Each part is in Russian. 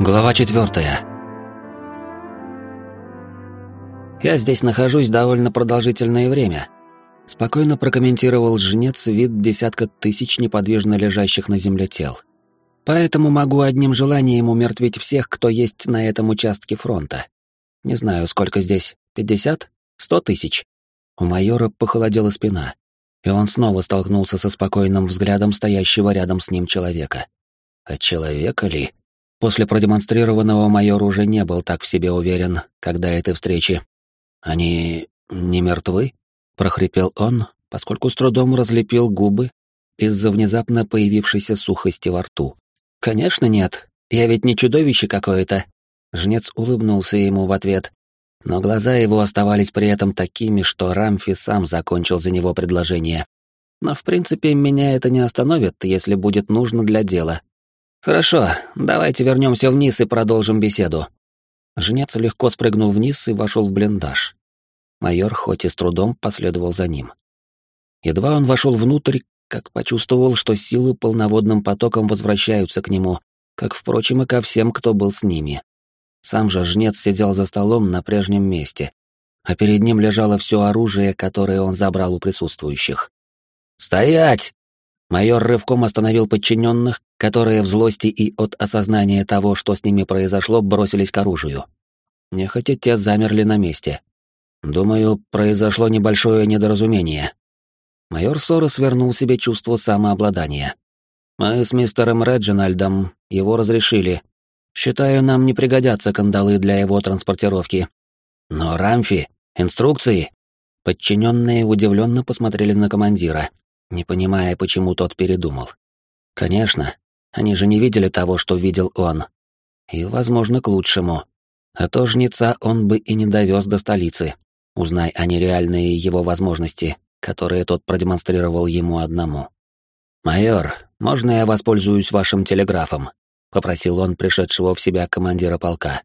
Глава четвертая. Я здесь нахожусь довольно продолжительное время. Спокойно прокомментировал жнец вид десятка тысяч неподвижно лежащих на земле тел. Поэтому могу одним желанием умертвить всех, кто есть на этом участке фронта. Не знаю, сколько здесь, пятьдесят? Сто тысяч? У майора похолодела спина, и он снова столкнулся со спокойным взглядом стоящего рядом с ним человека. А человека ли? После продемонстрированного майор уже не был так в себе уверен, когда этой встречи. «Они не мертвы?» — прохрипел он, поскольку с трудом разлепил губы из-за внезапно появившейся сухости во рту. «Конечно нет. Я ведь не чудовище какое-то». Жнец улыбнулся ему в ответ, но глаза его оставались при этом такими, что Рамфи сам закончил за него предложение. Но в принципе меня это не остановит, если будет нужно для дела. Хорошо, давайте вернемся вниз и продолжим беседу. Жнец легко спрыгнул вниз и вошел в блиндаж. Майор, хоть и с трудом, последовал за ним. Едва он вошел внутрь, как почувствовал, что силы полноводным потоком возвращаются к нему, как, впрочем, и ко всем, кто был с ними. Сам же жнец сидел за столом на прежнем месте, а перед ним лежало все оружие, которое он забрал у присутствующих. «Стоять!» Майор рывком остановил подчиненных, которые в злости и от осознания того, что с ними произошло, бросились к оружию. Нехотя те замерли на месте. Думаю, произошло небольшое недоразумение. Майор Сорос вернул себе чувство самообладания. Мы с мистером Реджинальдом его разрешили. Считаю, нам не пригодятся кандалы для его транспортировки. Но Рамфи, инструкции. Подчиненные удивленно посмотрели на командира, не понимая, почему тот передумал. Конечно, они же не видели того, что видел он. И, возможно, к лучшему. А то жнеца он бы и не довез до столицы, узнай они реальные его возможности, которые тот продемонстрировал ему одному. «Майор, можно я воспользуюсь вашим телеграфом?» — попросил он пришедшего в себя командира полка.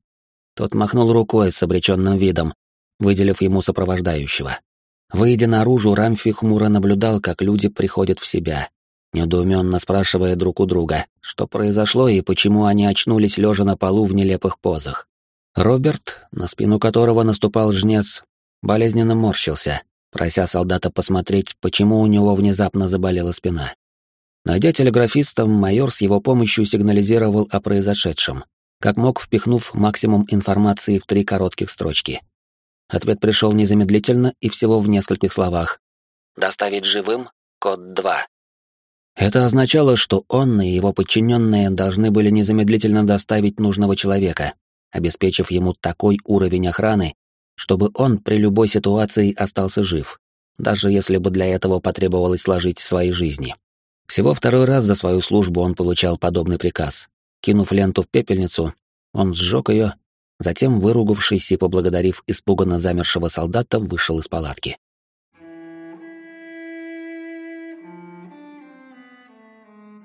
Тот махнул рукой с обреченным видом, выделив ему сопровождающего. Выйдя наружу, Рамфи хмуро наблюдал, как люди приходят в себя, недоуменно спрашивая друг у друга, что произошло и почему они очнулись лежа на полу в нелепых позах. Роберт, на спину которого наступал жнец, болезненно морщился, прося солдата посмотреть, почему у него внезапно заболела спина. Найдя телеграфиста, майор с его помощью сигнализировал о произошедшем, как мог впихнув максимум информации в три коротких строчки — Ответ пришел незамедлительно и всего в нескольких словах. «Доставить живым? Код 2». Это означало, что он и его подчиненные должны были незамедлительно доставить нужного человека, обеспечив ему такой уровень охраны, чтобы он при любой ситуации остался жив, даже если бы для этого потребовалось сложить свои жизни. Всего второй раз за свою службу он получал подобный приказ. Кинув ленту в пепельницу, он сжег ее Затем, выругавшись и поблагодарив испуганно замершего солдата, вышел из палатки.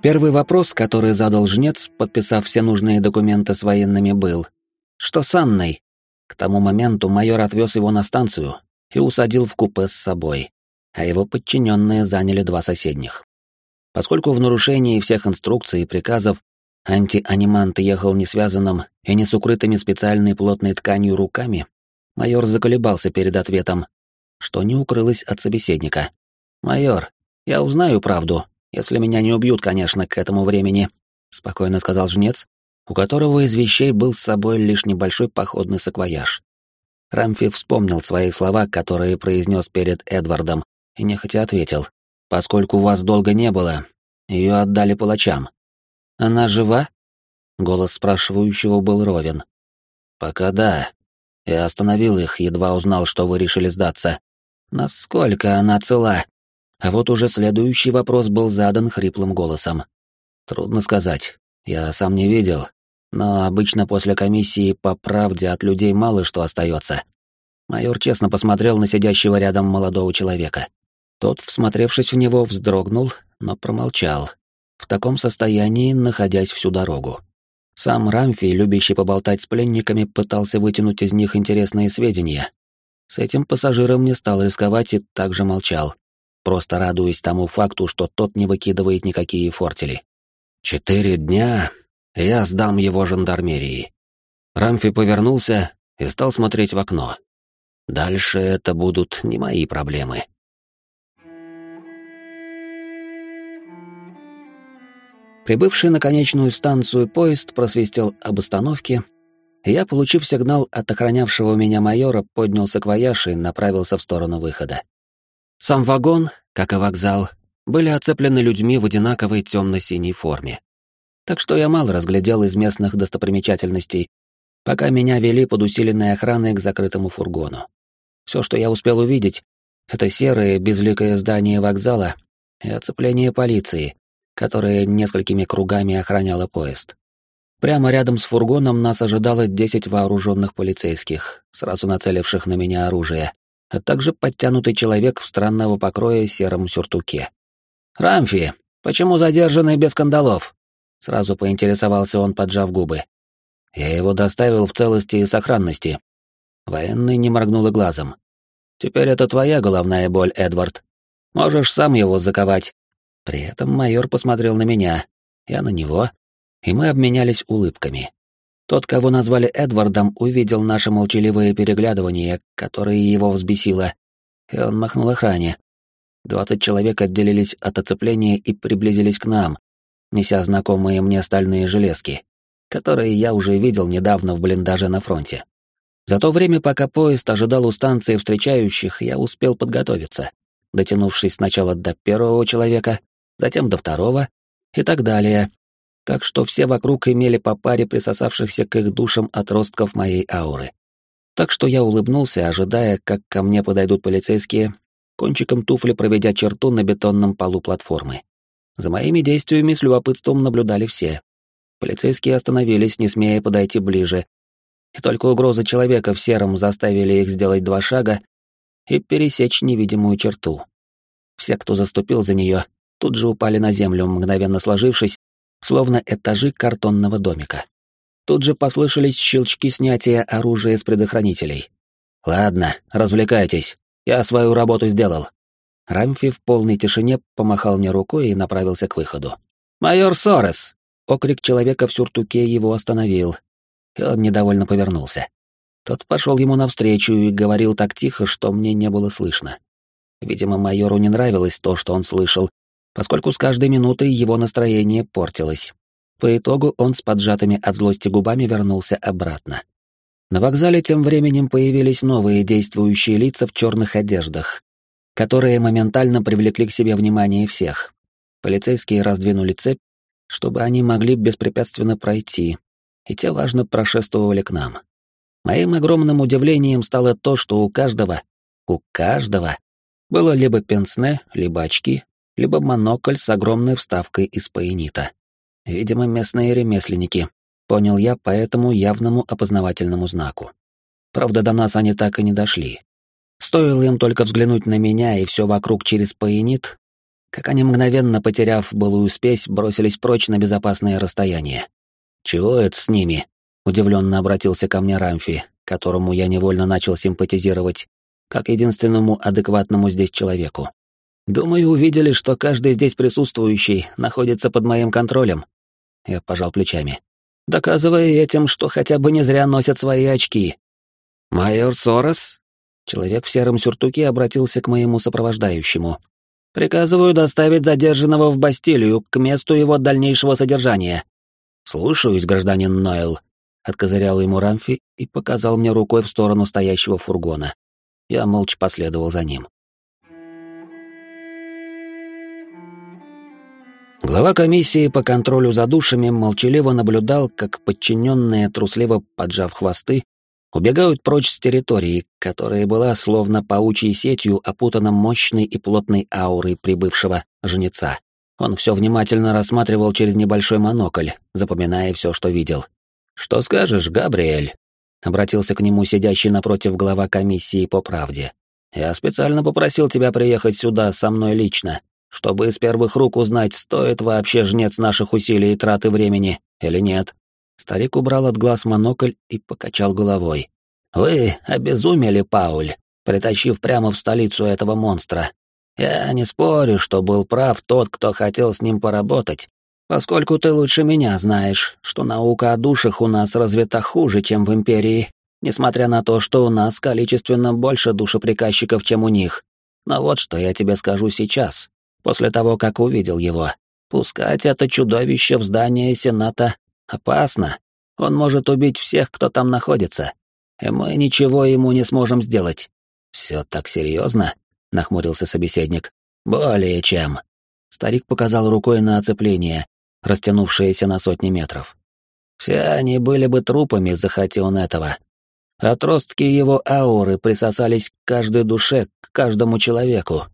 Первый вопрос, который задал жнец, подписав все нужные документы с военными, был «Что с Анной?» К тому моменту майор отвез его на станцию и усадил в купе с собой, а его подчиненные заняли два соседних. Поскольку в нарушении всех инструкций и приказов Антианимант ехал не связанным и не с укрытыми специальной плотной тканью руками. Майор заколебался перед ответом, что не укрылось от собеседника. «Майор, я узнаю правду, если меня не убьют, конечно, к этому времени», — спокойно сказал жнец, у которого из вещей был с собой лишь небольшой походный саквояж. Рамфи вспомнил свои слова, которые произнес перед Эдвардом, и нехотя ответил. «Поскольку вас долго не было, ее отдали палачам. Она жива? Голос спрашивающего был ровен. Пока да. Я остановил их, едва узнал, что вы решили сдаться. Насколько она цела? А вот уже следующий вопрос был задан хриплым голосом. Трудно сказать. Я сам не видел. Но обычно после комиссии по правде от людей мало что остается. Майор честно посмотрел на сидящего рядом молодого человека. Тот, всмотревшись в него, вздрогнул, но промолчал, в таком состоянии, находясь всю дорогу. Сам Рамфи, любящий поболтать с пленниками, пытался вытянуть из них интересные сведения. С этим пассажиром не стал рисковать и также молчал, просто радуясь тому факту, что тот не выкидывает никакие фортели. Четыре дня. я сдам его жандармерии. Рамфи повернулся и стал смотреть в окно. Дальше это будут не мои проблемы. Прибывший на конечную станцию поезд просвистел об остановке, я, получив сигнал от охранявшего меня майора, поднял саквояж и направился в сторону выхода. Сам вагон, как и вокзал, были оцеплены людьми в одинаковой темно-синей форме. Так что я мало разглядел из местных достопримечательностей, пока меня вели под усиленной охраной к закрытому фургону. Все, что я успел увидеть, это серое безликое здание вокзала и оцепление полиции, которое несколькими кругами охраняло поезд. Прямо рядом с фургоном нас ожидало десять вооруженных полицейских, сразу нацеливших на меня оружие, а также подтянутый человек в странного покроя сером сюртуке. «Рамфи, почему задержанный без кандалов?» Сразу поинтересовался он, поджав губы. «Я его доставил в целости и сохранности». Военный не моргнул глазом. «Теперь это твоя головная боль, Эдвард. Можешь сам его заковать, при этом майор посмотрел на меня, я на него, и мы обменялись улыбками. Тот, кого назвали Эдвардом, увидел наше молчаливое переглядывание, которое его взбесило, и он махнул охране. Двадцать человек отделились от оцепления и приблизились к нам, неся знакомые мне стальные железки, которые я уже видел недавно в блиндаже на фронте. За то время, пока поезд ожидал у станции встречающих, я успел подготовиться, дотянувшись сначала до первого человека, затем до второго и так далее. Так что все вокруг имели по паре присосавшихся к их душам отростков моей ауры. Так что я улыбнулся, ожидая, как ко мне подойдут полицейские, кончиком туфли проведя черту на бетонном полу платформы. За моими действиями с любопытством наблюдали все. Полицейские остановились, не смея подойти ближе, и только угрозы человека в сером заставили их сделать два шага и пересечь невидимую черту. Все, кто заступил за нее, тут же упали на землю, мгновенно сложившись, словно этажи картонного домика. Тут же послышались щелчки снятия оружия с предохранителей. «Ладно, развлекайтесь. Я свою работу сделал». Рамфи в полной тишине помахал мне рукой и направился к выходу. «Майор Сорес!» Окрик человека в сюртуке его остановил, и он недовольно повернулся. Тот пошел ему навстречу и говорил так тихо, что мне не было слышно. Видимо, майору не нравилось то, что он слышал, поскольку с каждой минутой его настроение портилось. По итогу он с поджатыми от злости губами вернулся обратно. На вокзале тем временем появились новые действующие лица в черных одеждах, которые моментально привлекли к себе внимание всех. Полицейские раздвинули цепь, чтобы они могли беспрепятственно пройти, и те, важно, прошествовали к нам. Моим огромным удивлением стало то, что у каждого, у каждого, было либо пенсне, либо очки, либо монокль с огромной вставкой из паенита. Видимо, местные ремесленники, понял я по этому явному опознавательному знаку. Правда, до нас они так и не дошли. Стоило им только взглянуть на меня и все вокруг через паенит, как они, мгновенно потеряв былую спесь, бросились прочь на безопасное расстояние. «Чего это с ними?» — удивленно обратился ко мне Рамфи, которому я невольно начал симпатизировать, как единственному адекватному здесь человеку. Думаю, увидели, что каждый здесь присутствующий находится под моим контролем. Я пожал плечами, доказывая этим, что хотя бы не зря носят свои очки. Майор Сорос? Человек в сером сюртуке обратился к моему сопровождающему. Приказываю доставить задержанного в Бастилию к месту его дальнейшего содержания. Слушаюсь, гражданин Нойл, откозырял ему Рамфи и показал мне рукой в сторону стоящего фургона. Я молча последовал за ним. Глава комиссии по контролю за душами молчаливо наблюдал, как подчиненные, трусливо поджав хвосты, убегают прочь с территории, которая была словно паучьей сетью опутана мощной и плотной аурой прибывшего жнеца. Он все внимательно рассматривал через небольшой монокль, запоминая все, что видел. «Что скажешь, Габриэль?» — обратился к нему сидящий напротив глава комиссии по правде. «Я специально попросил тебя приехать сюда со мной лично, чтобы из первых рук узнать, стоит вообще жнец наших усилий и траты времени или нет. Старик убрал от глаз монокль и покачал головой. «Вы обезумели, Пауль, притащив прямо в столицу этого монстра. Я не спорю, что был прав тот, кто хотел с ним поработать, Поскольку ты лучше меня знаешь, что наука о душах у нас развита хуже, чем в Империи, несмотря на то, что у нас количественно больше душеприказчиков, чем у них. Но вот что я тебе скажу сейчас, после того, как увидел его. Пускать это чудовище в здание Сената опасно. Он может убить всех, кто там находится. И мы ничего ему не сможем сделать. Все так серьезно? нахмурился собеседник. Более чем. Старик показал рукой на оцепление, растянувшееся на сотни метров. Все они были бы трупами, захотел он этого. Отростки его ауры присосались к каждой душе, к каждому человеку.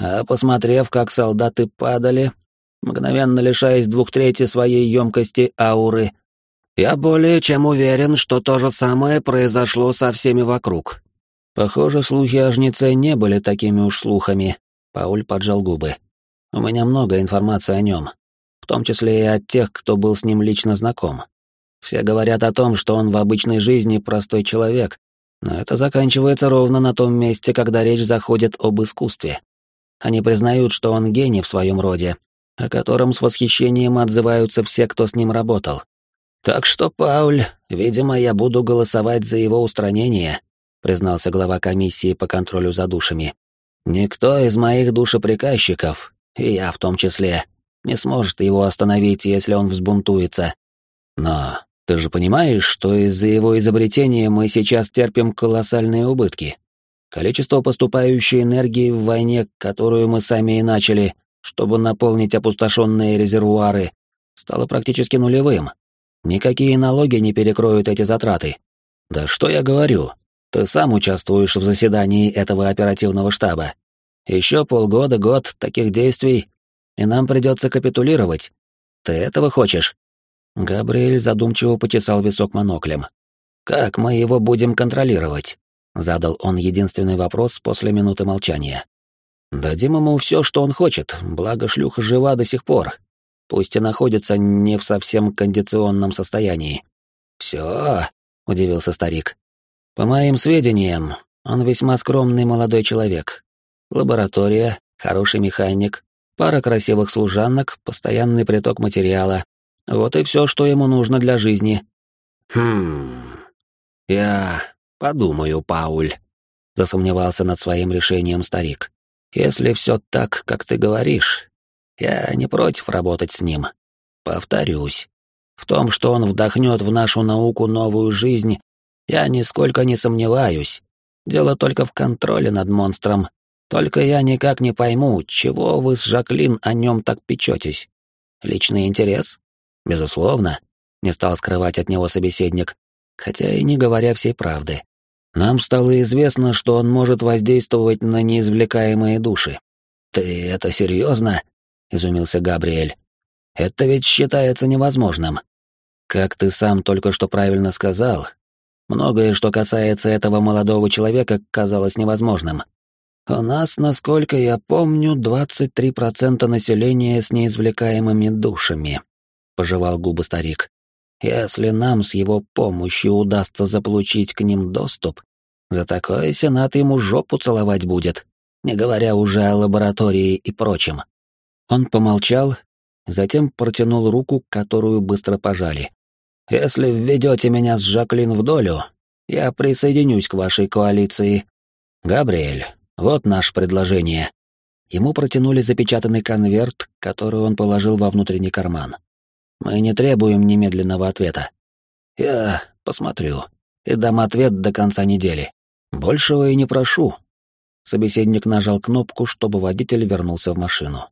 А посмотрев, как солдаты падали, мгновенно лишаясь двух трети своей емкости ауры, я более чем уверен, что то же самое произошло со всеми вокруг. Похоже, слухи о жнеце не были такими уж слухами. Пауль поджал губы. У меня много информации о нем, в том числе и от тех, кто был с ним лично знаком. Все говорят о том, что он в обычной жизни простой человек, но это заканчивается ровно на том месте, когда речь заходит об искусстве. Они признают, что он гений в своем роде, о котором с восхищением отзываются все, кто с ним работал. Так что, Пауль, видимо, я буду голосовать за его устранение, признался глава комиссии по контролю за душами. Никто из моих душеприказчиков, и я в том числе, не сможет его остановить, если он взбунтуется. Но ты же понимаешь, что из-за его изобретения мы сейчас терпим колоссальные убытки. Количество поступающей энергии в войне, которую мы сами и начали, чтобы наполнить опустошенные резервуары, стало практически нулевым. Никакие налоги не перекроют эти затраты. Да что я говорю, ты сам участвуешь в заседании этого оперативного штаба. Еще полгода-год таких действий, и нам придется капитулировать. Ты этого хочешь?» Габриэль задумчиво почесал висок моноклем. «Как мы его будем контролировать?» — задал он единственный вопрос после минуты молчания. «Дадим ему все, что он хочет, благо шлюха жива до сих пор, пусть и находится не в совсем кондиционном состоянии». «Все?» — удивился старик. «По моим сведениям, он весьма скромный молодой человек. Лаборатория, хороший механик, пара красивых служанок, постоянный приток материала. Вот и все, что ему нужно для жизни». «Хм... Я подумаю, Пауль», — засомневался над своим решением старик. «Если все так, как ты говоришь, я не против работать с ним. Повторюсь, в том, что он вдохнет в нашу науку новую жизнь, я нисколько не сомневаюсь. Дело только в контроле над монстром. Только я никак не пойму, чего вы с Жаклин о нем так печетесь. Личный интерес? Безусловно, не стал скрывать от него собеседник, хотя и не говоря всей правды. Нам стало известно, что он может воздействовать на неизвлекаемые души. Ты это серьезно? изумился Габриэль. Это ведь считается невозможным. Как ты сам только что правильно сказал, многое, что касается этого молодого человека, казалось невозможным. У нас, насколько я помню, 23% населения с неизвлекаемыми душами, пожевал губы старик. Если нам с его помощью удастся заполучить к ним доступ, за такое Сенат ему жопу целовать будет, не говоря уже о лаборатории и прочем. Он помолчал, затем протянул руку, которую быстро пожали. «Если введете меня с Жаклин в долю, я присоединюсь к вашей коалиции. Габриэль, вот наше предложение». Ему протянули запечатанный конверт, который он положил во внутренний карман. «Мы не требуем немедленного ответа. Я посмотрю и дам ответ до конца недели. Большего и не прошу». Собеседник нажал кнопку, чтобы водитель вернулся в машину.